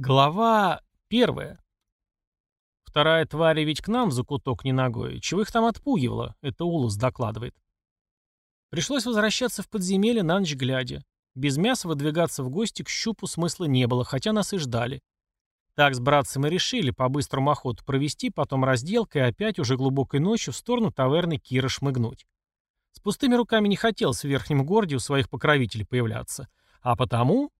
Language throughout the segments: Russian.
Глава первая. Вторая тварь ведь к нам в закуток не ногой. Чего их там отпугивало? Это Улус докладывает. Пришлось возвращаться в подземелье на ночь глядя. Без мяса выдвигаться в гости к щупу смысла не было, хотя нас и ждали. Так с братцем и решили по быстрому охоту провести, потом разделкой и опять уже глубокой ночью в сторону таверны Кира шмыгнуть. С пустыми руками не хотелось в верхнем городе у своих покровителей появляться. А потому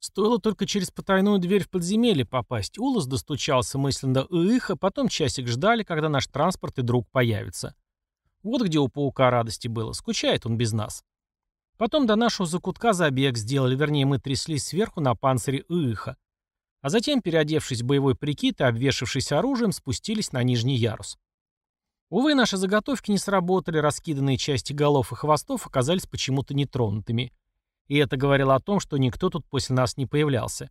Стоило только через потайную дверь в подземелье попасть. Улас достучался мысленно до их, а потом часик ждали, когда наш транспорт и друг появится. Вот где у паука радости было. Скучает он без нас. Потом до нашего закутка забег сделали, вернее, мы тряслись сверху на панцире Иха. А затем, переодевшись в боевой прикид и обвешавшись оружием, спустились на нижний ярус. Увы, наши заготовки не сработали, раскиданные части голов и хвостов оказались почему-то нетронутыми. И это говорило о том, что никто тут после нас не появлялся.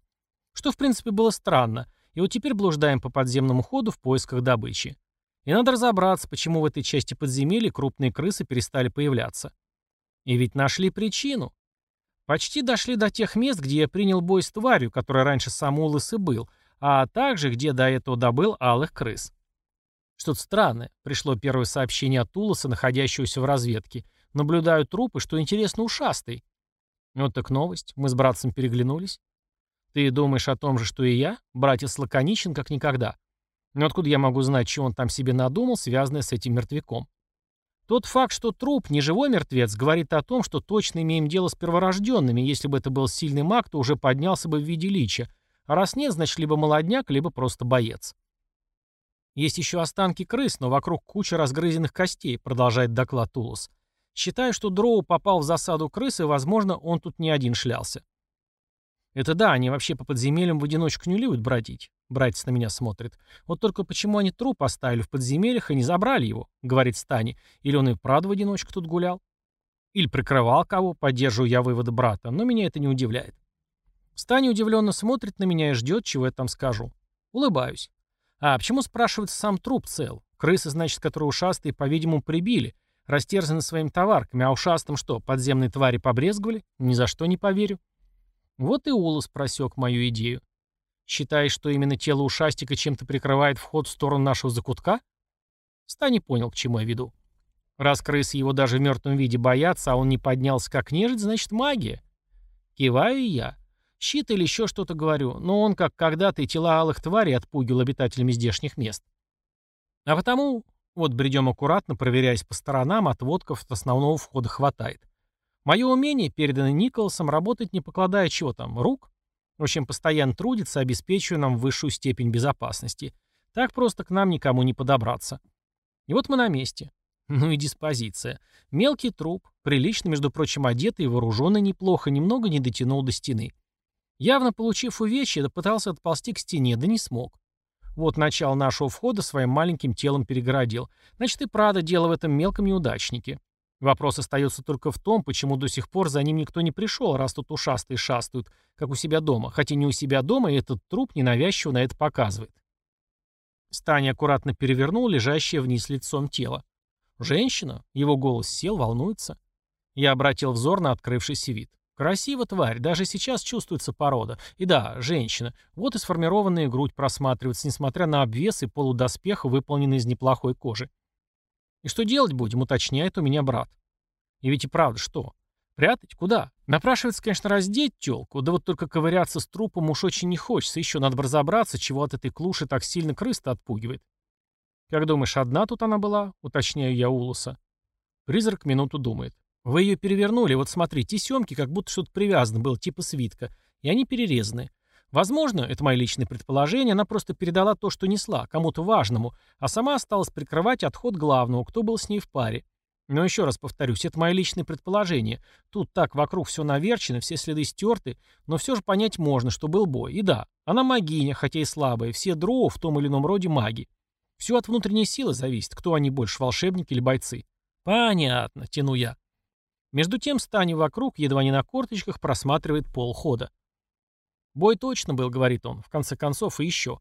Что, в принципе, было странно. И вот теперь блуждаем по подземному ходу в поисках добычи. И надо разобраться, почему в этой части подземелья крупные крысы перестали появляться. И ведь нашли причину. Почти дошли до тех мест, где я принял бой с тварью, которая раньше сам Улыс и был, а также где до этого добыл алых крыс. Что-то странное. Пришло первое сообщение от Улоса, находящегося в разведке. Наблюдаю трупы, что интересно, ушастый. Вот так новость. Мы с братцем переглянулись. Ты думаешь о том же, что и я? Братец лаконичен, как никогда. Но откуда я могу знать, что он там себе надумал, связанное с этим мертвяком? Тот факт, что труп не живой мертвец, говорит о том, что точно имеем дело с перворожденными. Если бы это был сильный маг, то уже поднялся бы в виде лича. А раз нет, значит, либо молодняк, либо просто боец. Есть еще останки крыс, но вокруг куча разгрызенных костей, продолжает доклад Тулус. Считаю, что Дроу попал в засаду крысы, возможно, он тут не один шлялся. Это да, они вообще по подземельям в одиночку не любят бродить. Братец на меня смотрит. Вот только почему они труп оставили в подземельях и не забрали его, говорит Стани. Или он и правда в одиночку тут гулял? Или прикрывал кого, поддерживаю я выводы брата, но меня это не удивляет. Стани удивленно смотрит на меня и ждет, чего я там скажу. Улыбаюсь. А почему, спрашивается, сам труп цел? Крысы, значит, которые ушастые, по-видимому, прибили, Растерзаны своими товарками, а ушастым что, подземные твари побрезговали? Ни за что не поверю. Вот и Улас просек мою идею. Считаешь, что именно тело ушастика чем-то прикрывает вход в сторону нашего закутка? Ста не понял, к чему я веду. Раз крысы его даже в мертвом виде боятся, а он не поднялся как нежить, значит магия. Киваю я. Щит или еще что-то говорю, но он, как когда-то, и тела алых тварей отпугивал обитателями здешних мест. А потому вот бредем аккуратно, проверяясь по сторонам, отводков от основного входа хватает. Мое умение, переданное Николасом, работает не покладая чего там, рук. В общем, постоянно трудится, обеспечивая нам высшую степень безопасности. Так просто к нам никому не подобраться. И вот мы на месте. Ну и диспозиция. Мелкий труп, прилично, между прочим, одетый и вооруженный неплохо, немного не дотянул до стены. Явно получив увечье, пытался отползти к стене, да не смог. Вот начало нашего входа своим маленьким телом перегородил. Значит, и правда дело в этом мелком неудачнике. Вопрос остается только в том, почему до сих пор за ним никто не пришел, раз тут ушастые шастают, как у себя дома. Хотя не у себя дома, и этот труп ненавязчиво на это показывает. Стани аккуратно перевернул лежащее вниз лицом тело. Женщина, его голос сел, волнуется. Я обратил взор на открывшийся вид. Красиво, тварь, даже сейчас чувствуется порода. И да, женщина. Вот и сформированная грудь просматривается, несмотря на обвес и полудоспех, выполненный из неплохой кожи. И что делать будем, уточняет у меня брат. И ведь и правда, что? Прятать? Куда? Напрашивается, конечно, раздеть тёлку, да вот только ковыряться с трупом уж очень не хочется, еще надо бы разобраться, чего от этой клуши так сильно крыста отпугивает. Как думаешь, одна тут она была? Уточняю я Улуса. Призрак минуту думает. Вы ее перевернули, вот смотри, тесемки, как будто что-то привязано было, типа свитка, и они перерезаны. Возможно, это мое личное предположение, она просто передала то, что несла, кому-то важному, а сама осталась прикрывать отход главного, кто был с ней в паре. Но еще раз повторюсь, это мое личное предположение. Тут так вокруг все наверчено, все следы стерты, но все же понять можно, что был бой. И да, она магиня, хотя и слабая, все дроу в том или ином роде маги. Все от внутренней силы зависит, кто они больше, волшебники или бойцы. Понятно, тяну я. Между тем Стани вокруг, едва не на корточках, просматривает полхода. «Бой точно был», — говорит он, в конце концов и еще.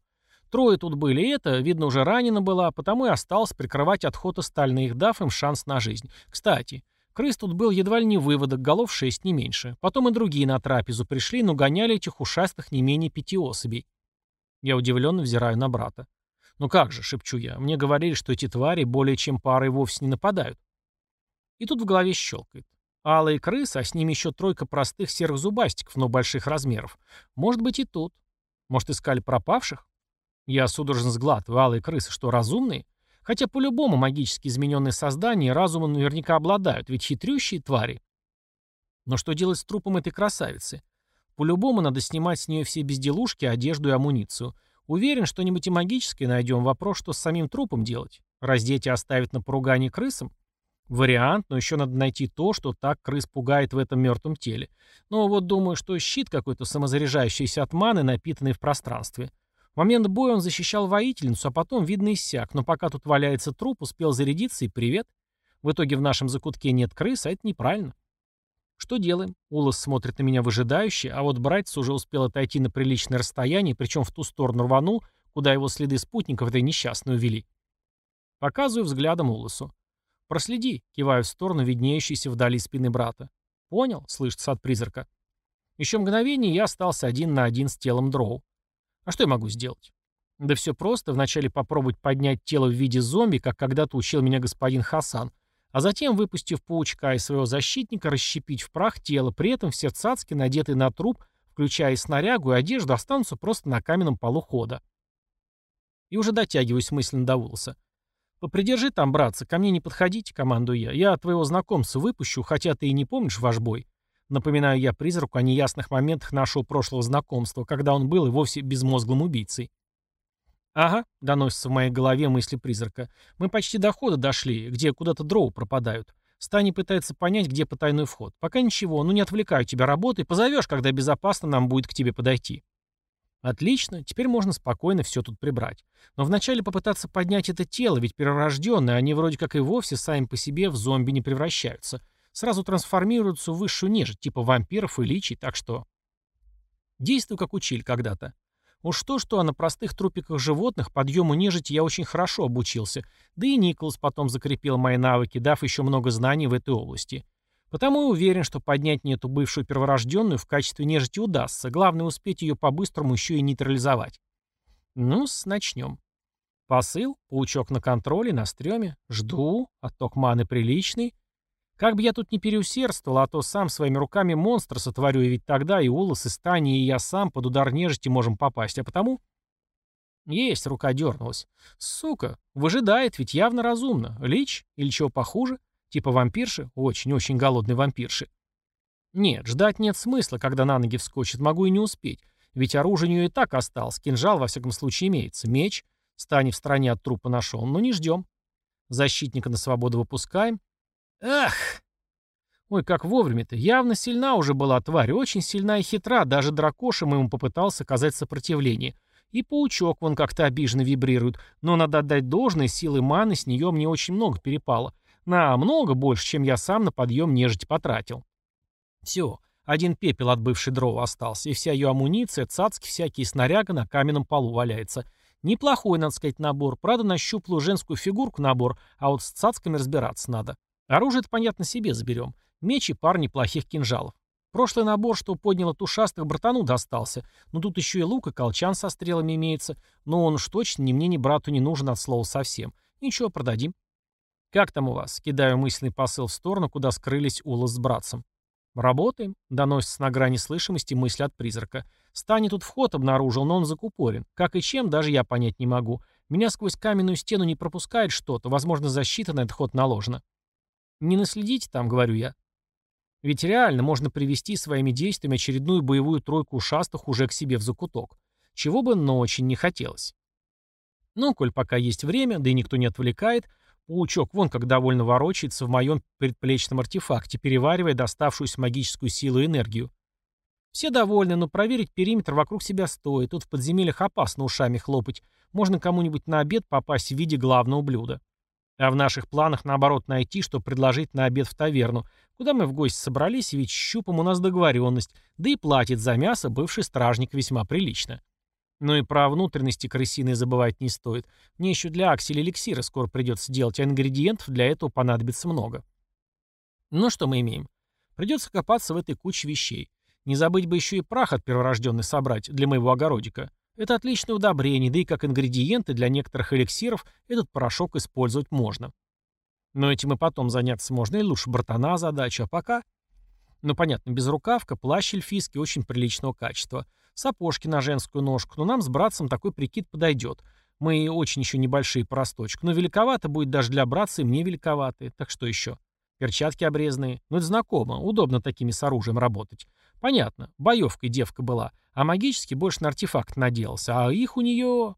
Трое тут были, и это, видно, уже ранена была, потому и осталось прикрывать отход остальных, дав им шанс на жизнь. Кстати, Крыс тут был едва ли не выводок, голов шесть, не меньше. Потом и другие на трапезу пришли, но гоняли этих ушастых не менее пяти особей. Я удивленно взираю на брата. «Ну как же», — шепчу я, — «мне говорили, что эти твари более чем парой вовсе не нападают». И тут в голове щелкает. Алые крысы, а с ними еще тройка простых серых зубастиков, но больших размеров. Может быть и тут. Может, искали пропавших? Я судорожно сглатываю. Алые крысы что, разумные? Хотя по-любому магически измененные создания разумом наверняка обладают, ведь хитрющие твари. Но что делать с трупом этой красавицы? По-любому надо снимать с нее все безделушки, одежду и амуницию. Уверен, что-нибудь и магическое найдем. Вопрос, что с самим трупом делать? Раздеть и оставить на поругание крысам? Вариант, но еще надо найти то, что так крыс пугает в этом мертвом теле. Но вот думаю, что щит какой-то самозаряжающийся от маны, напитанный в пространстве. В момент боя он защищал воительницу, а потом, видно, иссяк, но пока тут валяется труп, успел зарядиться и привет. В итоге в нашем закутке нет крыс, а это неправильно. Что делаем? Улас смотрит на меня выжидающе, а вот братец уже успел отойти на приличное расстояние, причем в ту сторону рванул, куда его следы спутников этой несчастной увели. Показываю взглядом Уласу. «Проследи», — киваю в сторону виднеющейся вдали спины брата. «Понял», — слышится от призрака. Еще мгновение я остался один на один с телом дроу. А что я могу сделать? Да все просто, вначале попробовать поднять тело в виде зомби, как когда-то учил меня господин Хасан, а затем, выпустив паучка из своего защитника, расщепить в прах тело, при этом все цацки, надетые на труп, включая и снарягу, и одежду, останутся просто на каменном полу хода. И уже дотягиваюсь мысленно до волоса. «Попридержи там, братцы, ко мне не подходите», — командую я. «Я твоего знакомца выпущу, хотя ты и не помнишь ваш бой. Напоминаю я призраку о неясных моментах нашего прошлого знакомства, когда он был и вовсе безмозглым убийцей. «Ага», — доносится в моей голове мысли призрака. «Мы почти до хода дошли, где куда-то дроу пропадают. Стани пытается понять, где потайной вход. Пока ничего, ну не отвлекаю тебя работой, позовешь, когда безопасно нам будет к тебе подойти». Отлично, теперь можно спокойно все тут прибрать. Но вначале попытаться поднять это тело, ведь перерожденные, они вроде как и вовсе сами по себе в зомби не превращаются сразу трансформируются в высшую нежить, типа вампиров и личий, так что... Действую, как учили когда-то. Уж то-что, на простых трупиках животных подъему нежити я очень хорошо обучился, да и Николас потом закрепил мои навыки, дав еще много знаний в этой области. Потому и уверен, что поднять мне эту бывшую перворожденную в качестве нежити удастся, главное успеть ее по-быстрому еще и нейтрализовать. Ну-с, начнем. Посыл, паучок на контроле, на стреме, жду, отток маны приличный, как бы я тут не переусердствовал, а то сам своими руками монстра сотворю, и ведь тогда и Улас, и Стани, и я сам под удар нежити можем попасть, а потому... Есть, рука дернулась. Сука, выжидает, ведь явно разумно. Лич? Или чего похуже? Типа вампирши? Очень-очень голодной вампирши. Нет, ждать нет смысла, когда на ноги вскочит, могу и не успеть. Ведь оружие у нее и так осталось, кинжал во всяком случае имеется, меч. Стани в стороне от трупа нашел, но не ждем. Защитника на свободу выпускаем, Ах! Ой, как вовремя-то. Явно сильна уже была тварь, очень сильна и хитра, даже дракошем ему попытался оказать сопротивление. И паучок вон как-то обиженно вибрирует, но надо отдать должное, силы маны с нее мне очень много перепало. На много больше, чем я сам на подъем нежить потратил. Все, один пепел от бывшей дрова остался, и вся ее амуниция, цацки всякие, снаряга на каменном полу валяется. Неплохой, надо сказать, набор. Правда, на щуплую женскую фигурку набор, а вот с цацками разбираться надо. Оружие-то, понятно, себе заберем. Меч и пар неплохих кинжалов. Прошлый набор, что поднял от ушастых, братану достался. Но тут еще и лук и колчан со стрелами имеется. Но он уж точно ни мне, ни брату не нужен от слова совсем. Ничего, продадим. «Как там у вас?» Кидаю мысленный посыл в сторону, куда скрылись Улас с братцем. «Работаем», — доносится на грани слышимости мысль от призрака. «Стани тут вход обнаружил, но он закупорен. Как и чем, даже я понять не могу. Меня сквозь каменную стену не пропускает что-то, возможно, защита на этот ход наложена». Не наследите там, говорю я. Ведь реально можно привести своими действиями очередную боевую тройку ушастых уже к себе в закуток. Чего бы, но очень не хотелось. Ну, коль пока есть время, да и никто не отвлекает, паучок вон как довольно ворочается в моем предплечном артефакте, переваривая доставшуюся магическую силу и энергию. Все довольны, но проверить периметр вокруг себя стоит. Тут в подземельях опасно ушами хлопать. Можно кому-нибудь на обед попасть в виде главного блюда. А в наших планах, наоборот, найти, что предложить на обед в таверну, куда мы в гости собрались, ведь щупом у нас договоренность, да и платит за мясо бывший стражник весьма прилично. Ну и про внутренности крысиной забывать не стоит. Мне еще для аксель эликсира скоро придется делать, а ингредиентов для этого понадобится много. Ну что мы имеем? Придется копаться в этой куче вещей. Не забыть бы еще и прах от перворожденной собрать для моего огородика. Это отличное удобрение, да и как ингредиенты для некоторых эликсиров этот порошок использовать можно. Но этим и потом заняться можно, или лучше братана задача, а пока... Ну, понятно, безрукавка, плащ эльфийский очень приличного качества. Сапожки на женскую ножку, но нам с братцем такой прикид подойдет. Мы очень еще небольшие по но великовато будет даже для братца и мне великоваты. Так что еще? Перчатки обрезанные. Ну, это знакомо. Удобно такими с оружием работать. Понятно. Боевкой девка была. А магически больше на артефакт наделался. А их у нее...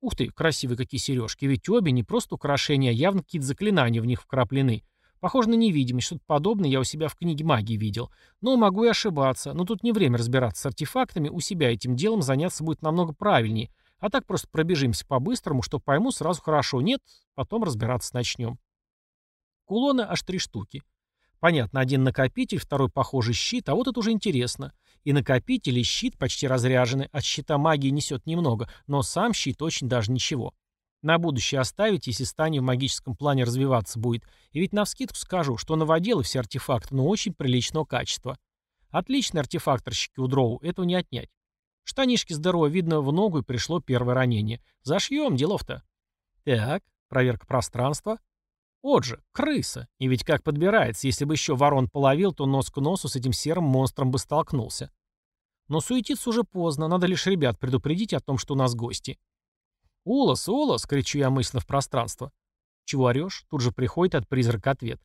Ух ты, красивые какие сережки. Ведь обе не просто украшения, а явно какие-то заклинания в них вкраплены. Похоже на невидимость, что-то подобное я у себя в книге магии видел. Но могу и ошибаться. Но тут не время разбираться с артефактами, у себя этим делом заняться будет намного правильнее. А так просто пробежимся по-быстрому, что пойму сразу хорошо. Нет, потом разбираться начнем. Кулоны аж три штуки. Понятно, один накопитель, второй похожий щит, а вот это уже интересно. И накопитель, и щит почти разряжены, от щита магии несет немного, но сам щит очень даже ничего. На будущее оставить, если стане в магическом плане развиваться будет. И ведь навскидку скажу, что новоделы все артефакты, но очень приличного качества. Отличные артефакторщики у дроу, этого не отнять. Штанишки здорово, видно, в ногу и пришло первое ранение. Зашьем, делов-то. Так, проверка пространства. Вот же, крыса. И ведь как подбирается, если бы еще ворон половил, то нос к носу с этим серым монстром бы столкнулся. Но суетиться уже поздно, надо лишь ребят предупредить о том, что у нас гости. «Улас, Улас!» — кричу я мысленно в пространство. «Чего орешь?» — тут же приходит от призрака ответ.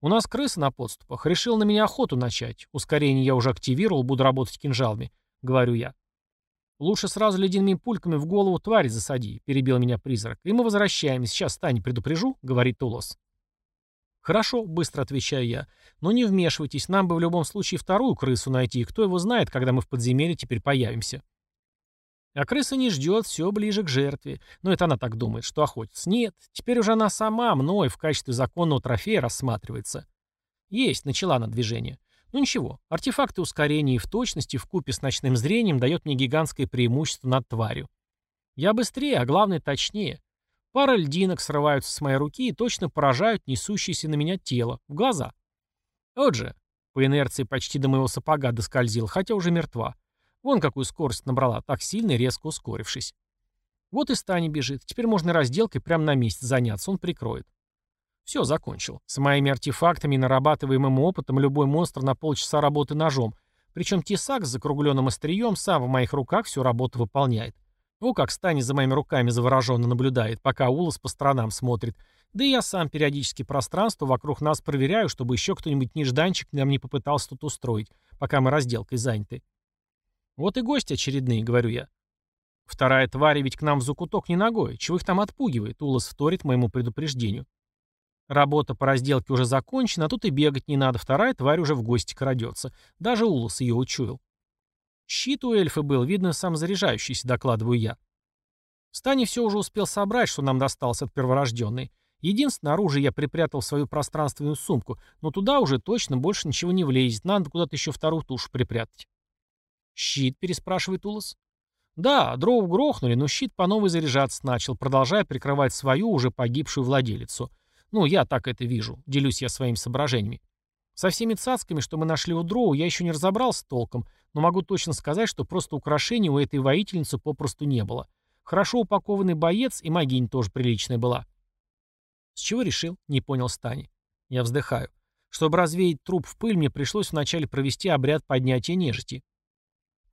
«У нас крыса на подступах. Решил на меня охоту начать. Ускорение я уже активировал, буду работать кинжалами», — говорю я. «Лучше сразу ледяными пульками в голову твари засади», — перебил меня призрак. «И мы возвращаемся. Сейчас Тани предупрежу», — говорит Улас. «Хорошо», — быстро отвечаю я. «Но не вмешивайтесь, нам бы в любом случае вторую крысу найти, и кто его знает, когда мы в подземелье теперь появимся». А крыса не ждет, все ближе к жертве. Но это она так думает, что охотится. Нет, теперь уже она сама мной в качестве законного трофея рассматривается. Есть, начала на движение. Ну ничего, артефакты ускорения и в точности в купе с ночным зрением дает мне гигантское преимущество над тварью. Я быстрее, а главное точнее. Пара льдинок срываются с моей руки и точно поражают несущееся на меня тело, в глаза. Вот же, по инерции почти до моего сапога доскользил, хотя уже мертва. Вон какую скорость набрала, так сильно и резко ускорившись. Вот и Стани бежит. Теперь можно разделкой прямо на месте заняться, он прикроет. Все, закончил. С моими артефактами и нарабатываемым опытом любой монстр на полчаса работы ножом. Причем тесак с закругленным острием сам в моих руках всю работу выполняет. Во как Стани за моими руками завороженно наблюдает, пока Улас по сторонам смотрит. Да и я сам периодически пространство вокруг нас проверяю, чтобы еще кто-нибудь нежданчик нам не попытался тут устроить, пока мы разделкой заняты. «Вот и гости очередные», — говорю я. «Вторая тварь ведь к нам в закуток не ногой. Чего их там отпугивает?» Улас вторит моему предупреждению. Работа по разделке уже закончена, а тут и бегать не надо. Вторая тварь уже в гости крадется. Даже Улас ее учуял. Щит у эльфа был, видно, сам заряжающийся, докладываю я. Стани все уже успел собрать, что нам досталось от перворожденной. Единственное, оружие я припрятал в свою пространственную сумку, но туда уже точно больше ничего не влезет, надо куда-то еще вторую тушу припрятать. «Щит?» — переспрашивает Улас. «Да, дров грохнули, но щит по новой заряжаться начал, продолжая прикрывать свою, уже погибшую владелицу. Ну, я так это вижу, делюсь я своими соображениями. Со всеми цацками, что мы нашли у дроу, я еще не разобрался толком, но могу точно сказать, что просто украшений у этой воительницы попросту не было. Хорошо упакованный боец и магинь тоже приличная была». «С чего решил?» — не понял Стани. Я вздыхаю. Чтобы развеять труп в пыль, мне пришлось вначале провести обряд поднятия нежити.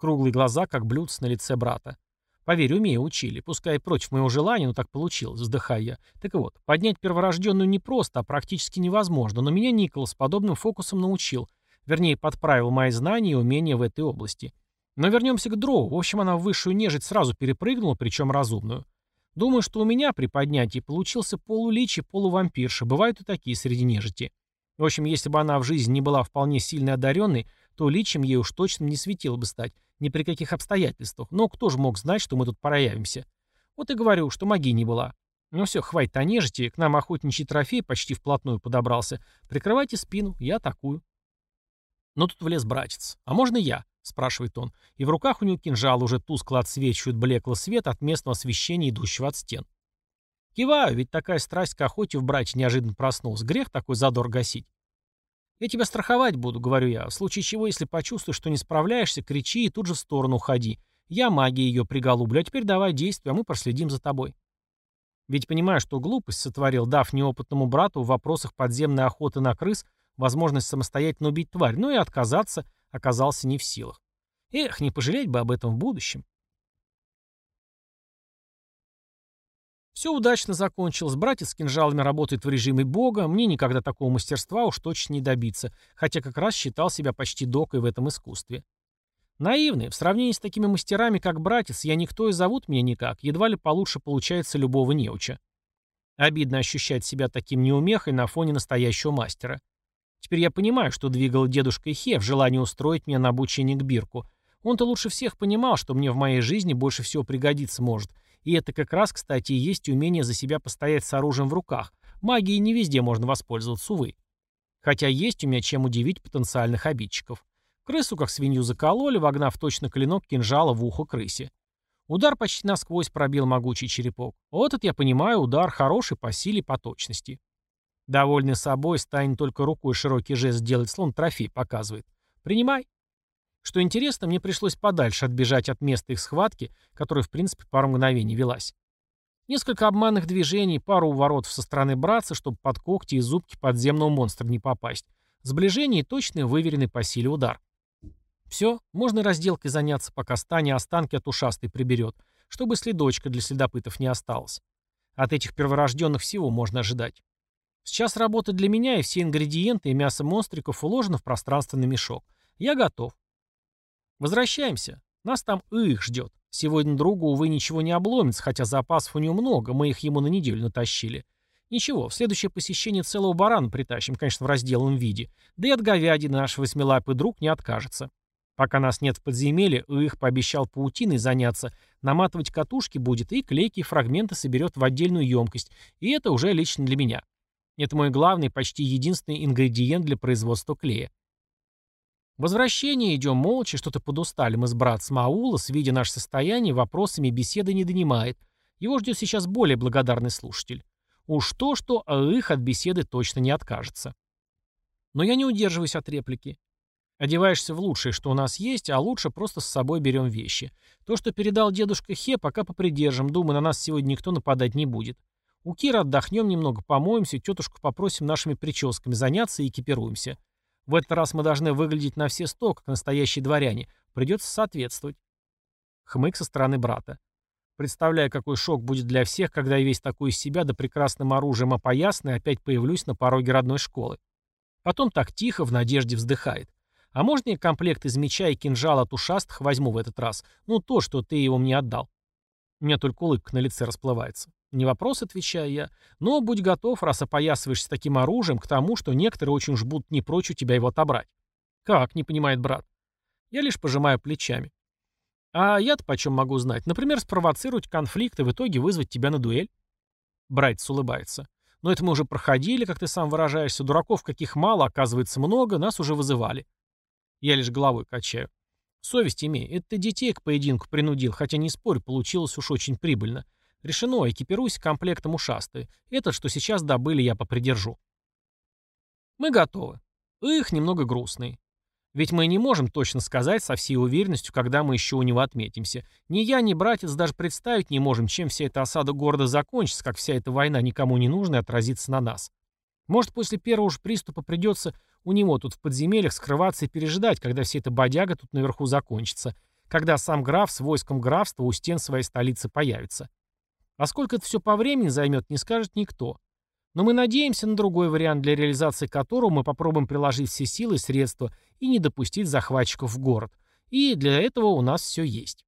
Круглые глаза, как блюдце на лице брата. Поверь, умею, учили. Пускай против моего желания, но так получилось, вздыхая я. Так вот, поднять перворожденную не просто, а практически невозможно, но меня Николас подобным фокусом научил. Вернее, подправил мои знания и умения в этой области. Но вернемся к дроу. В общем, она в высшую нежить сразу перепрыгнула, причем разумную. Думаю, что у меня при поднятии получился полулич и полувампирша. Бывают и такие среди нежити. В общем, если бы она в жизни не была вполне сильно одаренной, то личем ей уж точно не светило бы стать. Ни при каких обстоятельствах. Но кто же мог знать, что мы тут проявимся? Вот и говорю, что магии не была. Ну все, хватит о нежити, к нам охотничий трофей почти вплотную подобрался. Прикрывайте спину, я атакую. Но тут влез братец. «А можно я?» — спрашивает он. И в руках у него кинжал уже тускло отсвечивает блеклый свет от местного освещения, идущего от стен. Киваю, ведь такая страсть к охоте в брате неожиданно проснулась. Грех такой задор гасить. «Я тебя страховать буду», — говорю я. «В случае чего, если почувствуешь, что не справляешься, кричи и тут же в сторону уходи. Я магией ее приголублю, а теперь давай действуй, а мы проследим за тобой». Ведь понимаю, что глупость сотворил, дав неопытному брату в вопросах подземной охоты на крыс возможность самостоятельно убить тварь, но и отказаться оказался не в силах. Эх, не пожалеть бы об этом в будущем. Все удачно закончилось. Братец с кинжалами работает в режиме бога. Мне никогда такого мастерства уж точно не добиться, хотя как раз считал себя почти докой в этом искусстве. Наивный, в сравнении с такими мастерами, как братец, я никто и зовут меня никак, едва ли получше получается любого неуча. Обидно ощущать себя таким неумехой на фоне настоящего мастера. Теперь я понимаю, что двигал дедушка Хе в желании устроить меня на обучение к Бирку. Он-то лучше всех понимал, что мне в моей жизни больше всего пригодиться может, и это как раз, кстати, и есть умение за себя постоять с оружием в руках. Магией не везде можно воспользоваться, увы. Хотя есть у меня чем удивить потенциальных обидчиков. Крысу, как свинью, закололи, вогнав точно клинок кинжала в ухо крысе. Удар почти насквозь пробил могучий черепок. Вот это я понимаю, удар хороший по силе, по точности. Довольный собой, станет только рукой широкий жест делать, слон трофей показывает. Принимай. Что интересно, мне пришлось подальше отбежать от места их схватки, которая, в принципе, пару мгновений велась. Несколько обманных движений, пару уворотов со стороны братца, чтобы под когти и зубки подземного монстра не попасть. Сближение и точный, выверенный по силе удар. Все, можно разделкой заняться, пока Стани останки от ушастой приберет, чтобы следочка для следопытов не осталось. От этих перворожденных всего можно ожидать. Сейчас работа для меня, и все ингредиенты и мясо монстриков уложено в пространственный мешок. Я готов. Возвращаемся. Нас там их ждет. Сегодня другу, увы, ничего не обломится, хотя запасов у него много, мы их ему на неделю натащили. Ничего, в следующее посещение целого барана притащим, конечно, в разделанном виде. Да и от говядины наш восьмилапый друг не откажется. Пока нас нет в подземелье, их пообещал паутиной заняться, наматывать катушки будет и клейкие фрагменты соберет в отдельную емкость, и это уже лично для меня. Это мой главный, почти единственный ингредиент для производства клея. Возвращение идем молча, что-то подустали мы с братцем Аулос, видя наше состояние, вопросами беседы не донимает. Его ждет сейчас более благодарный слушатель. Уж то-что, а их от беседы точно не откажется. Но я не удерживаюсь от реплики. Одеваешься в лучшее, что у нас есть, а лучше просто с собой берем вещи. То, что передал дедушка Хе, пока попридержим. Думаю, на нас сегодня никто нападать не будет. У Кира отдохнем немного, помоемся, тетушку попросим нашими прическами заняться и экипируемся. В этот раз мы должны выглядеть на все сто, как настоящие дворяне. Придется соответствовать. Хмык со стороны брата. Представляю, какой шок будет для всех, когда я весь такой из себя да прекрасным оружием опоясанный опять появлюсь на пороге родной школы. Потом так тихо, в надежде вздыхает. А можно я комплект из меча и кинжала от ушастых возьму в этот раз? Ну, то, что ты его мне отдал. У меня только улыбка на лице расплывается. Не вопрос, отвечаю я. Но будь готов, раз опоясываешься таким оружием, к тому, что некоторые очень уж будут не прочь у тебя его отобрать. Как, не понимает брат. Я лишь пожимаю плечами. А я-то почем могу знать? Например, спровоцировать конфликт и в итоге вызвать тебя на дуэль? Братец улыбается. Но это мы уже проходили, как ты сам выражаешься. Дураков каких мало, оказывается много, нас уже вызывали. Я лишь головой качаю. Совесть имей. Это ты детей к поединку принудил, хотя не спорь, получилось уж очень прибыльно. Решено, экипируйся комплектом ушастые. Этот, что сейчас добыли, я попридержу. Мы готовы. Их немного грустный. Ведь мы не можем точно сказать со всей уверенностью, когда мы еще у него отметимся. Ни я, ни братец даже представить не можем, чем вся эта осада города закончится, как вся эта война никому не нужна и отразится на нас. Может, после первого же приступа придется у него тут в подземельях скрываться и пережидать, когда вся эта бодяга тут наверху закончится, когда сам граф с войском графства у стен своей столицы появится. А сколько это все по времени займет, не скажет никто. Но мы надеемся на другой вариант, для реализации которого мы попробуем приложить все силы и средства и не допустить захватчиков в город. И для этого у нас все есть.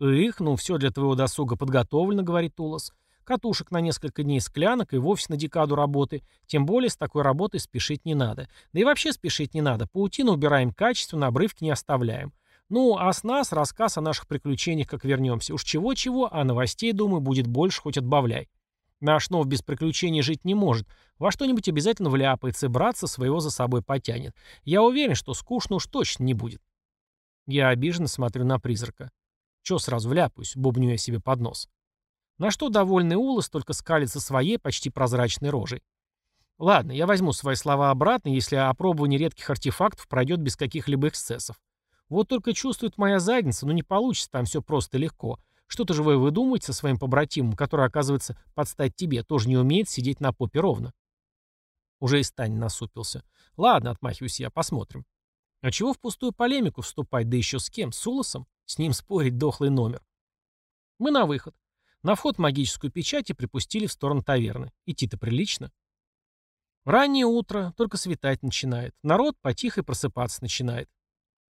«Их, ну все для твоего досуга подготовлено», — говорит Улас. «Катушек на несколько дней склянок и вовсе на декаду работы. Тем более с такой работой спешить не надо. Да и вообще спешить не надо. Паутину убираем качественно, обрывки не оставляем. Ну, а с нас рассказ о наших приключениях, как вернемся. Уж чего-чего, а новостей, думаю, будет больше, хоть отбавляй. Наш нов без приключений жить не может. Во что-нибудь обязательно вляпается и братца своего за собой потянет. Я уверен, что скучно уж точно не будет. Я обиженно смотрю на призрака. Чё сразу вляпаюсь, бубню я себе под нос. На что довольный Улас только скалится своей почти прозрачной рожей. Ладно, я возьму свои слова обратно, если опробование редких артефактов пройдет без каких-либо эксцессов. Вот только чувствует моя задница, но не получится там все просто легко. Что-то же вы выдумываете со своим побратимом, который, оказывается, подстать тебе, тоже не умеет сидеть на попе ровно. Уже и Стань насупился. Ладно, отмахиваюсь я, посмотрим. А чего в пустую полемику вступать, да еще с кем? С Улосом? С ним спорить дохлый номер. Мы на выход. На вход магическую печать и припустили в сторону таверны. Идти-то прилично. Раннее утро, только светать начинает. Народ потихо просыпаться начинает.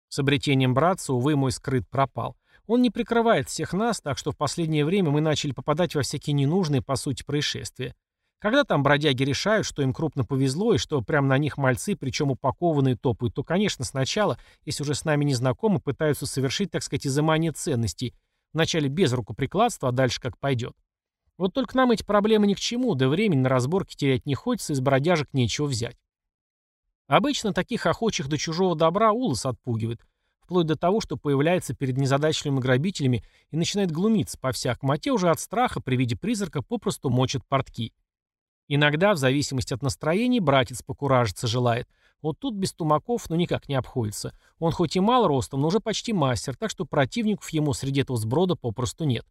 С обретением братца, увы, мой скрыт пропал. Он не прикрывает всех нас, так что в последнее время мы начали попадать во всякие ненужные, по сути, происшествия. Когда там бродяги решают, что им крупно повезло и что прямо на них мальцы, причем упакованные, топают, то, конечно, сначала, если уже с нами не знакомы, пытаются совершить, так сказать, изымание ценностей. Вначале без рукоприкладства, а дальше как пойдет. Вот только нам эти проблемы ни к чему, да времени на разборки терять не хочется, из бродяжек нечего взять. Обычно таких охочих до чужого добра улос отпугивает, вплоть до того, что появляется перед незадачливыми грабителями и начинает глумиться по-всякому, а те уже от страха при виде призрака попросту мочат портки. Иногда, в зависимости от настроения, братец покуражиться желает. Вот тут без тумаков ну никак не обходится. Он хоть и мал ростом, но уже почти мастер, так что противников ему среди этого сброда попросту нет.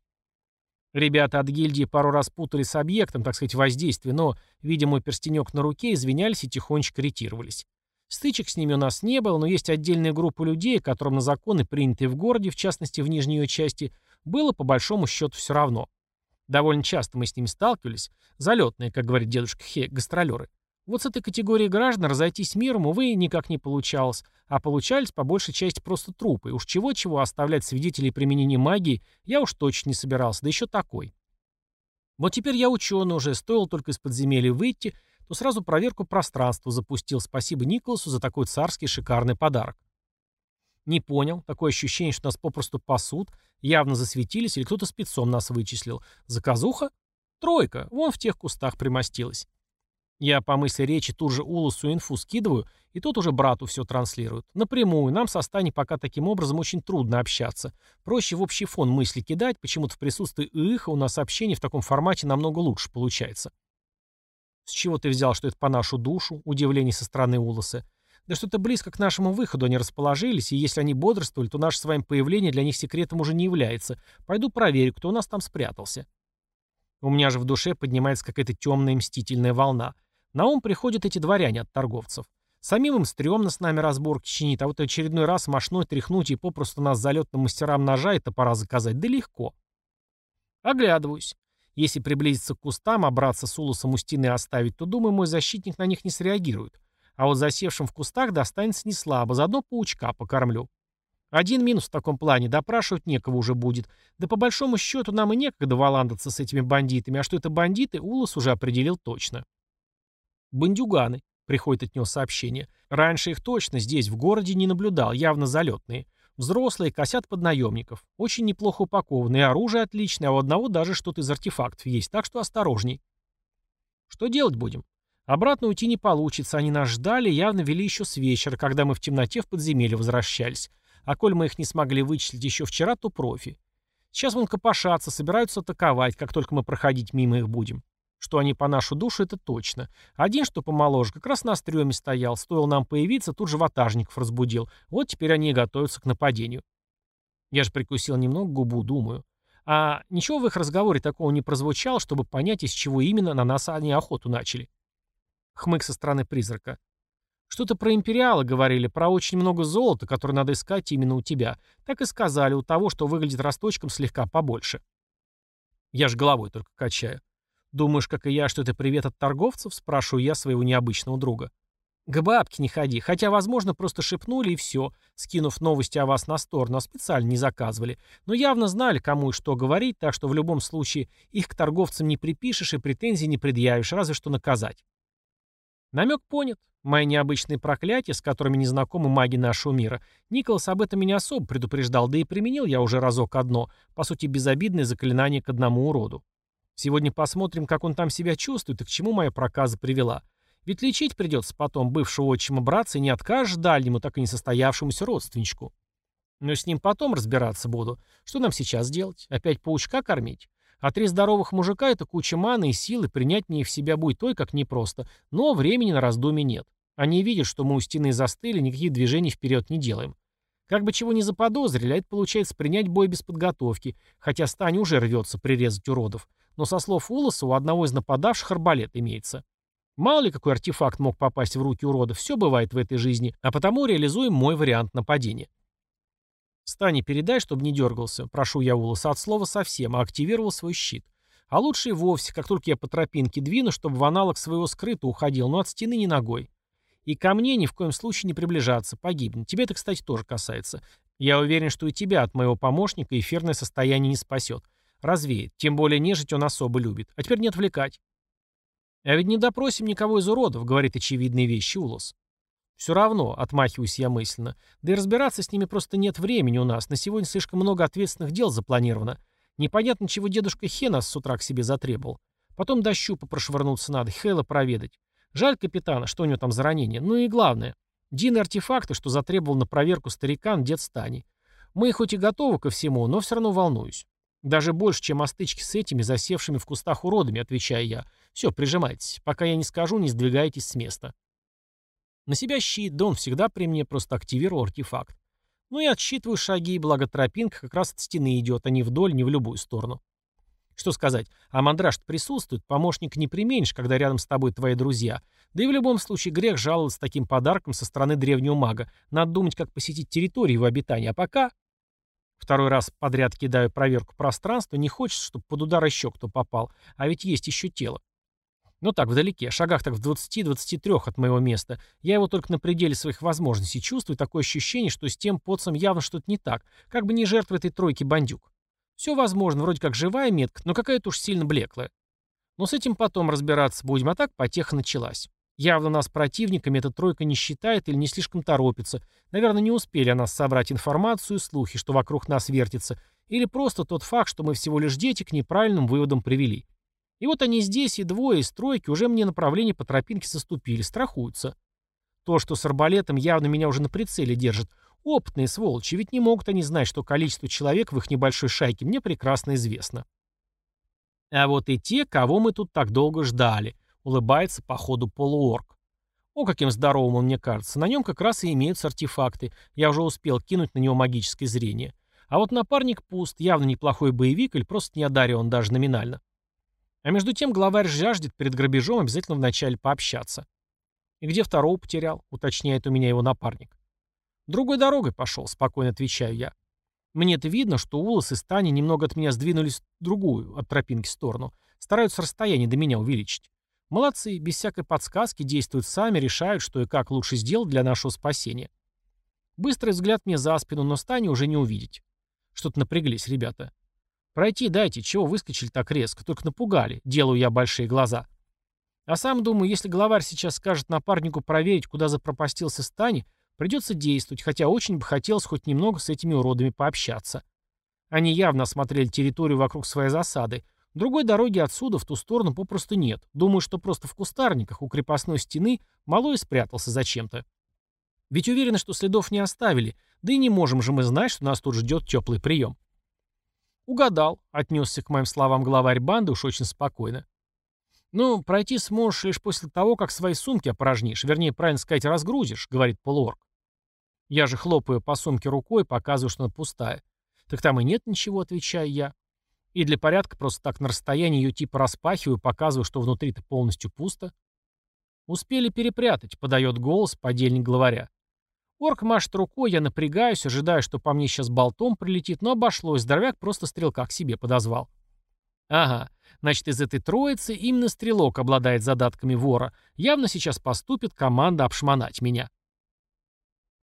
Ребята от гильдии пару раз путали с объектом, так сказать, воздействия, но, видя мой перстенек на руке, извинялись и тихонечко ретировались. Стычек с ними у нас не было, но есть отдельная группа людей, которым на законы, принятые в городе, в частности в нижней ее части, было по большому счету все равно. Довольно часто мы с ними сталкивались. Залетные, как говорит дедушка Хе, гастролеры. Вот с этой категорией граждан разойтись миром, увы, никак не получалось, а получались по большей части просто трупы. Уж чего-чего оставлять свидетелей применения магии я уж точно не собирался, да еще такой. Вот теперь я ученый уже, стоило только из подземелья выйти, то сразу проверку пространства запустил. Спасибо Николасу за такой царский шикарный подарок. Не понял. Такое ощущение, что нас попросту пасут, явно засветились или кто-то спецом нас вычислил. Заказуха? Тройка. Вон в тех кустах примостилась. Я по мысли речи тут же Улусу инфу скидываю, и тот уже брату все транслирует. Напрямую. Нам со Стани пока таким образом очень трудно общаться. Проще в общий фон мысли кидать, почему-то в присутствии их у нас общение в таком формате намного лучше получается. «С чего ты взял, что это по нашу душу?» Удивление со стороны Улоса. Да что-то близко к нашему выходу они расположились, и если они бодрствовали, то наше с вами появление для них секретом уже не является. Пойду проверю, кто у нас там спрятался. У меня же в душе поднимается какая-то темная мстительная волна. На ум приходят эти дворяне от торговцев. Самим им стрёмно с нами разборки чинить, а вот очередной раз мошной тряхнуть и попросту нас залетным мастерам ножа и топора заказать, да легко. Оглядываюсь. Если приблизиться к кустам, а с улосом у стены оставить, то, думаю, мой защитник на них не среагирует. А вот засевшим в кустах достанется не слабо, заодно паучка покормлю. Один минус в таком плане, допрашивать некого уже будет. Да по большому счету нам и некогда валандаться с этими бандитами, а что это бандиты, Улас уже определил точно. Бандюганы, приходит от него сообщение. Раньше их точно здесь, в городе, не наблюдал, явно залетные. Взрослые, косят под наемников. Очень неплохо упакованные, оружие отличное, а у одного даже что-то из артефактов есть, так что осторожней. Что делать будем? Обратно уйти не получится, они нас ждали, явно вели еще с вечера, когда мы в темноте в подземелье возвращались. А коль мы их не смогли вычислить еще вчера, то профи. Сейчас вон копошатся, собираются атаковать, как только мы проходить мимо их будем. Что они по нашу душу, это точно. Один, что помоложе, как раз на стреме стоял, стоило нам появиться, тут же ватажников разбудил. Вот теперь они и готовятся к нападению. Я же прикусил немного губу, думаю. А ничего в их разговоре такого не прозвучало, чтобы понять, из чего именно на нас они охоту начали. Хмык со стороны призрака. Что-то про империалы говорили, про очень много золота, которое надо искать именно у тебя. Так и сказали, у того, что выглядит росточком слегка побольше. Я ж головой только качаю. Думаешь, как и я, что это привет от торговцев? Спрашиваю я своего необычного друга. К бабке не ходи, хотя, возможно, просто шепнули и все, скинув новости о вас на сторону, а специально не заказывали. Но явно знали, кому и что говорить, так что в любом случае их к торговцам не припишешь и претензий не предъявишь, разве что наказать. Намек понят. Мои необычные проклятия, с которыми не знакомы маги нашего мира. Николас об этом меня особо предупреждал, да и применил я уже разок одно, по сути безобидное заклинание к одному уроду. Сегодня посмотрим, как он там себя чувствует и к чему моя проказа привела. Ведь лечить придется потом бывшего отчима братца и не откажешь дальнему, так и не состоявшемуся родственничку. Но с ним потом разбираться буду. Что нам сейчас делать? Опять паучка кормить? А три здоровых мужика — это куча маны и силы, принять мне в себя будет той, как непросто. Но времени на раздумье нет. Они видят, что мы у стены застыли, никаких движений вперед не делаем. Как бы чего не заподозрили, а это получается принять бой без подготовки, хотя Стань уже рвется прирезать уродов. Но со слов Улоса у одного из нападавших арбалет имеется. Мало ли какой артефакт мог попасть в руки уродов, все бывает в этой жизни, а потому реализуем мой вариант нападения. Стани передай, чтобы не дергался, прошу я Улоса от слова совсем, а активировал свой щит. А лучше и вовсе, как только я по тропинке двину, чтобы в аналог своего скрыта уходил, но от стены не ногой. И ко мне ни в коем случае не приближаться, погибнет. Тебе это, кстати, тоже касается. Я уверен, что и тебя от моего помощника эфирное состояние не спасет. Развеет. Тем более нежить он особо любит. А теперь не отвлекать. А ведь не допросим никого из уродов, говорит очевидные вещи Улос. Все равно, отмахиваюсь я мысленно. Да и разбираться с ними просто нет времени у нас. На сегодня слишком много ответственных дел запланировано. Непонятно, чего дедушка Хенас с утра к себе затребовал. Потом до щупа прошвырнуться надо, Хейла проведать. Жаль капитана, что у него там за ранение. Ну и главное. Дин артефакты, что затребовал на проверку старикан дед Стани. Мы хоть и готовы ко всему, но все равно волнуюсь. Даже больше, чем о стычке с этими засевшими в кустах уродами, отвечаю я. Все, прижимайтесь. Пока я не скажу, не сдвигайтесь с места. На себя щит, да он всегда при мне просто активировал артефакт. Ну и отсчитываю шаги, благо тропинка как раз от стены идет, а не вдоль, не в любую сторону. Что сказать, а мандраж присутствует, помощник не применишь, когда рядом с тобой твои друзья. Да и в любом случае грех жаловаться таким подарком со стороны древнего мага. Надо думать, как посетить территорию его обитания. А пока... Второй раз подряд кидаю проверку пространства, не хочется, чтобы под удар еще кто попал. А ведь есть еще тело. Ну так, вдалеке, шагах так в 20-23 от моего места. Я его только на пределе своих возможностей чувствую, такое ощущение, что с тем поцем явно что-то не так, как бы не жертва этой тройки бандюк. Все возможно, вроде как живая метка, но какая-то уж сильно блеклая. Но с этим потом разбираться будем, а так потеха началась. Явно нас противниками эта тройка не считает или не слишком торопится. Наверное, не успели о нас собрать информацию слухи, что вокруг нас вертится, или просто тот факт, что мы всего лишь дети к неправильным выводам привели. И вот они здесь, и двое из тройки уже мне направление по тропинке соступили, страхуются. То, что с арбалетом явно меня уже на прицеле держит, Опытные сволочи, ведь не могут они знать, что количество человек в их небольшой шайке мне прекрасно известно. А вот и те, кого мы тут так долго ждали, улыбается по ходу полуорг. О, каким здоровым он мне кажется. На нем как раз и имеются артефакты. Я уже успел кинуть на него магическое зрение. А вот напарник пуст, явно неплохой боевик или просто не одарен даже номинально. А между тем главарь жаждет перед грабежом обязательно вначале пообщаться. «И где второго потерял?» — уточняет у меня его напарник. «Другой дорогой пошел», — спокойно отвечаю я. Мне-то видно, что Улас и Стани немного от меня сдвинулись в другую, от тропинки сторону. Стараются расстояние до меня увеличить. Молодцы, без всякой подсказки действуют сами, решают, что и как лучше сделать для нашего спасения. Быстрый взгляд мне за спину, но Стани уже не увидеть. Что-то напряглись ребята. Пройти дайте, чего выскочили так резко, только напугали, делаю я большие глаза. А сам думаю, если главарь сейчас скажет напарнику проверить, куда запропастился Стани, Придется действовать, хотя очень бы хотелось хоть немного с этими уродами пообщаться. Они явно осмотрели территорию вокруг своей засады. Другой дороги отсюда в ту сторону попросту нет. Думаю, что просто в кустарниках у крепостной стены малой спрятался зачем-то. Ведь уверены, что следов не оставили, да и не можем же мы знать, что нас тут ждет теплый прием. Угадал, отнесся к моим словам главарь банды уж очень спокойно. «Ну, пройти сможешь лишь после того, как свои сумки опорожнишь, вернее, правильно сказать, разгрузишь», — говорит полуорг. Я же хлопаю по сумке рукой, показываю, что она пустая. Так там и нет ничего, отвечаю я. И для порядка просто так на расстоянии ее типа распахиваю, показываю, что внутри-то полностью пусто. Успели перепрятать, подает голос подельник главаря. Орк машет рукой, я напрягаюсь, ожидаю, что по мне сейчас болтом прилетит, но обошлось, здоровяк просто стрелка к себе подозвал. Ага, значит из этой троицы именно стрелок обладает задатками вора. Явно сейчас поступит команда обшмонать меня.